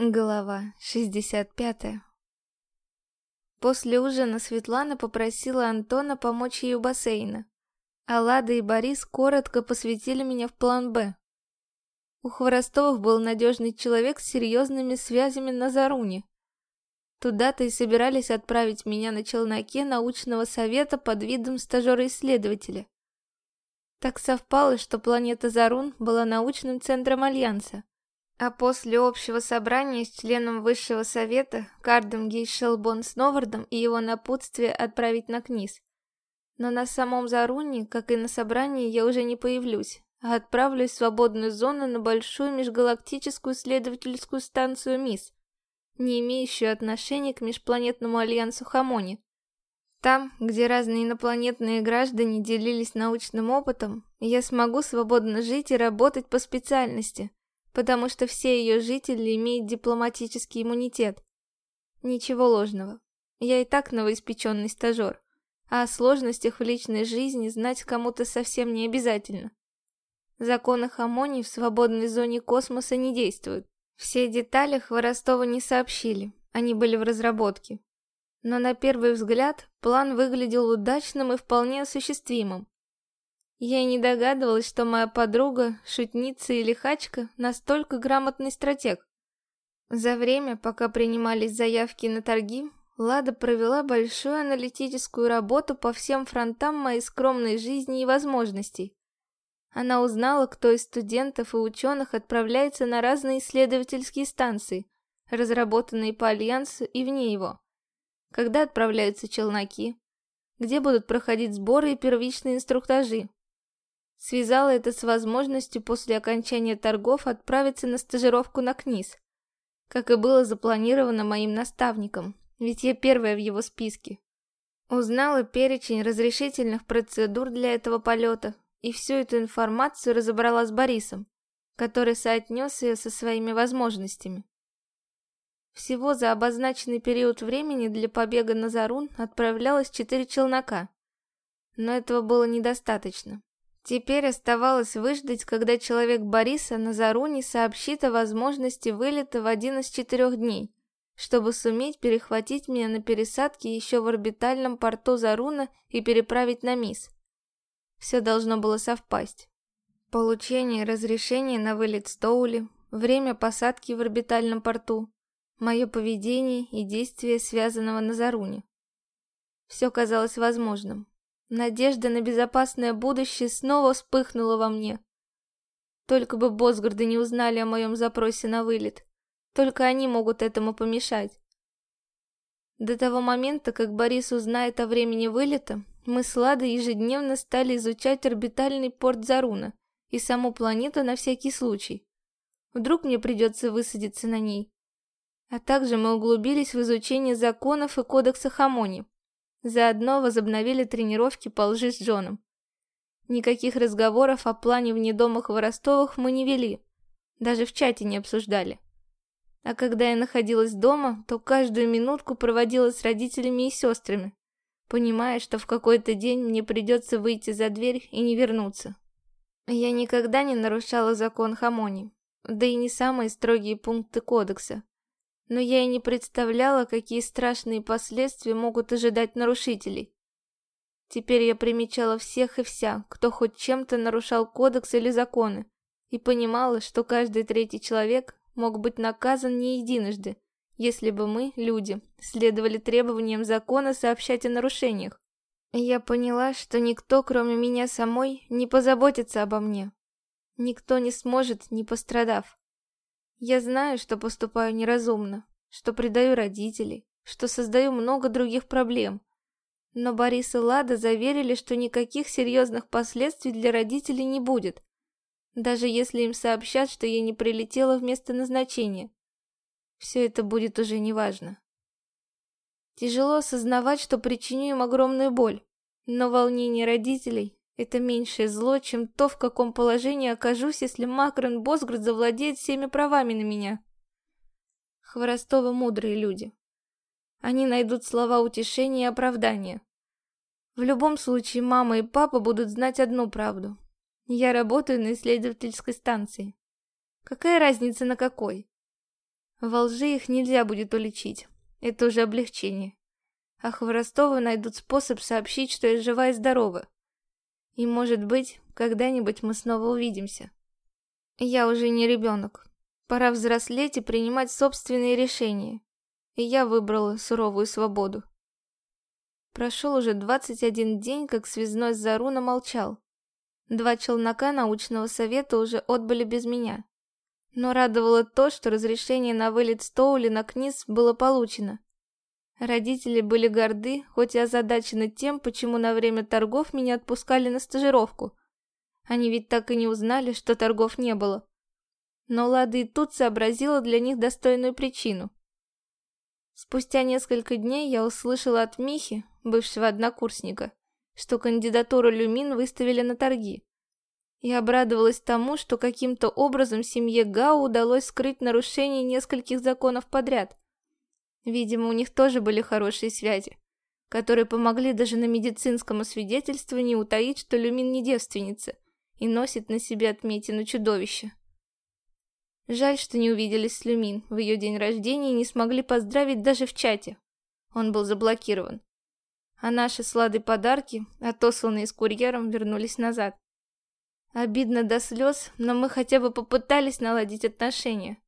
Глава 65 После ужина Светлана попросила Антона помочь ей у бассейна, а Лада и Борис коротко посвятили меня в план «Б». У Хворостовых был надежный человек с серьезными связями на Заруне. Туда-то и собирались отправить меня на челноке научного совета под видом стажера-исследователя. Так совпало, что планета Зарун была научным центром Альянса. А после общего собрания с членом Высшего Совета Кардом Гейшелбон с Новардом и его напутствие отправить на КНИС. Но на самом Заруне, как и на собрании, я уже не появлюсь, а отправлюсь в свободную зону на большую межгалактическую исследовательскую станцию МИС, не имеющую отношения к межпланетному альянсу Хамони. Там, где разные инопланетные граждане делились научным опытом, я смогу свободно жить и работать по специальности – потому что все ее жители имеют дипломатический иммунитет. Ничего ложного. Я и так новоиспеченный стажер, а о сложностях в личной жизни знать кому-то совсем не обязательно. Законы Хамони в свободной зоне космоса не действуют. Все детали Хворостова не сообщили, они были в разработке. Но на первый взгляд план выглядел удачным и вполне осуществимым. Я и не догадывалась, что моя подруга, шутница и лихачка, настолько грамотный стратег. За время, пока принимались заявки на торги, Лада провела большую аналитическую работу по всем фронтам моей скромной жизни и возможностей. Она узнала, кто из студентов и ученых отправляется на разные исследовательские станции, разработанные по Альянсу и вне его. Когда отправляются челноки, где будут проходить сборы и первичные инструктажи, Связала это с возможностью после окончания торгов отправиться на стажировку на КНИС, как и было запланировано моим наставником, ведь я первая в его списке. Узнала перечень разрешительных процедур для этого полета и всю эту информацию разобрала с Борисом, который соотнес ее со своими возможностями. Всего за обозначенный период времени для побега на Зарун отправлялось четыре челнока, но этого было недостаточно. Теперь оставалось выждать, когда человек Бориса на Заруне сообщит о возможности вылета в один из четырех дней, чтобы суметь перехватить меня на пересадке еще в орбитальном порту Заруна и переправить на МИС. Все должно было совпасть. Получение разрешения на вылет Стоули, время посадки в орбитальном порту, мое поведение и действия, связанного на Заруне. Все казалось возможным. Надежда на безопасное будущее снова вспыхнула во мне. Только бы Босгарды не узнали о моем запросе на вылет. Только они могут этому помешать. До того момента, как Борис узнает о времени вылета, мы с Ладой ежедневно стали изучать орбитальный порт Заруна и саму планету на всякий случай. Вдруг мне придется высадиться на ней. А также мы углубились в изучение законов и кодекса Хамони. Заодно возобновили тренировки по лжи с Джоном. Никаких разговоров о плане вне дома Хворостовых мы не вели, даже в чате не обсуждали. А когда я находилась дома, то каждую минутку проводила с родителями и сестрами, понимая, что в какой-то день мне придется выйти за дверь и не вернуться. Я никогда не нарушала закон Хамони, да и не самые строгие пункты кодекса но я и не представляла, какие страшные последствия могут ожидать нарушителей. Теперь я примечала всех и вся, кто хоть чем-то нарушал кодекс или законы, и понимала, что каждый третий человек мог быть наказан не единожды, если бы мы, люди, следовали требованиям закона сообщать о нарушениях. Я поняла, что никто, кроме меня самой, не позаботится обо мне. Никто не сможет, не пострадав. Я знаю, что поступаю неразумно, что предаю родителей, что создаю много других проблем. Но Борис и Лада заверили, что никаких серьезных последствий для родителей не будет, даже если им сообщат, что я не прилетела в место назначения. Все это будет уже неважно. Тяжело осознавать, что причиню им огромную боль, но волнение родителей это меньшее зло, чем то, в каком положении окажусь, если Макрон Босград завладеет всеми правами на меня. Хворостовы мудрые люди. Они найдут слова утешения и оправдания. В любом случае, мама и папа будут знать одну правду. Я работаю на исследовательской станции. Какая разница на какой? Во лжи их нельзя будет уличить. Это уже облегчение. А Хворостовы найдут способ сообщить, что я жива и здорова. И, может быть, когда-нибудь мы снова увидимся. Я уже не ребенок. Пора взрослеть и принимать собственные решения. И я выбрала суровую свободу. Прошел уже 21 день, как связной Заруна молчал. Два челнока научного совета уже отбыли без меня. Но радовало то, что разрешение на вылет Стоули на Книз было получено. Родители были горды, хоть и озадачены тем, почему на время торгов меня отпускали на стажировку. Они ведь так и не узнали, что торгов не было. Но Лада и тут сообразила для них достойную причину. Спустя несколько дней я услышала от Михи, бывшего однокурсника, что кандидатуру Люмин выставили на торги. Я обрадовалась тому, что каким-то образом семье Гау удалось скрыть нарушение нескольких законов подряд. Видимо, у них тоже были хорошие связи, которые помогли даже на медицинском освидетельствовании утаить, что Люмин не девственница и носит на себе отметину чудовища. Жаль, что не увиделись с Люмин в ее день рождения и не смогли поздравить даже в чате. Он был заблокирован а наши слады подарки, отосланные с курьером, вернулись назад. Обидно до слез, но мы хотя бы попытались наладить отношения.